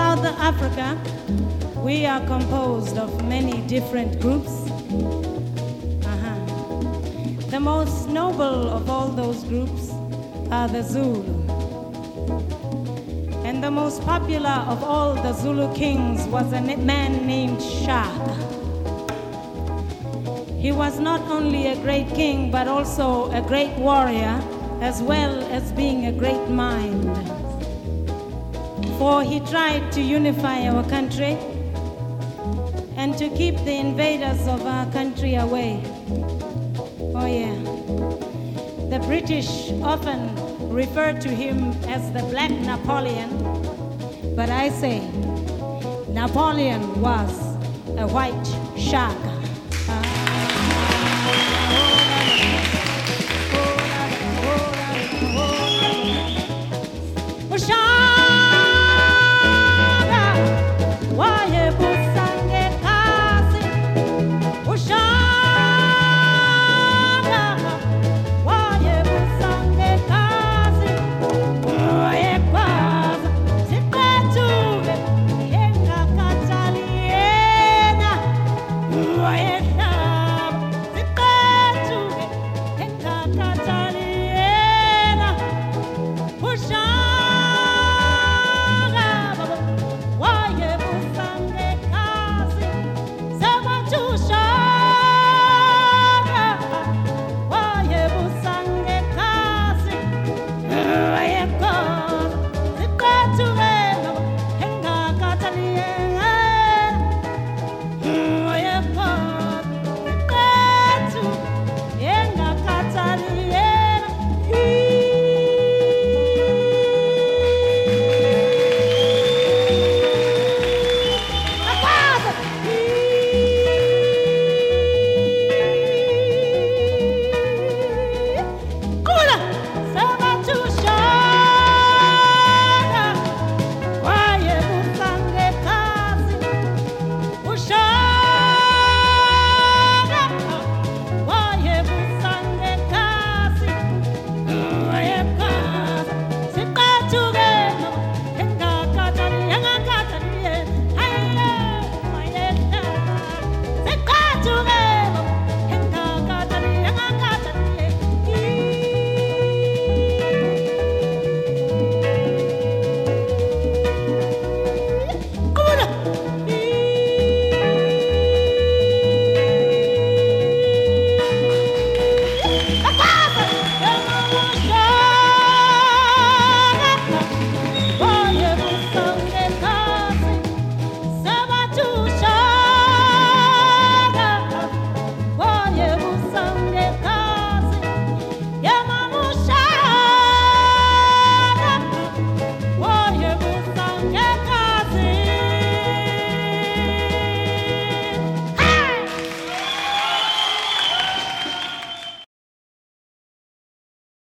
Africa, we are composed of many different groups. Uh-huh. The most noble of all those groups are the Zulu. And the most popular of all the Zulu kings was a man named Shaka. He was not only a great king, but also a great warrior, as well as being a great mind. For he tried to unify our country and to keep the invaders of our country away. Oh, yeah. The British often refer to him as the Black Napoleon, but I say Napoleon was a white Shaka.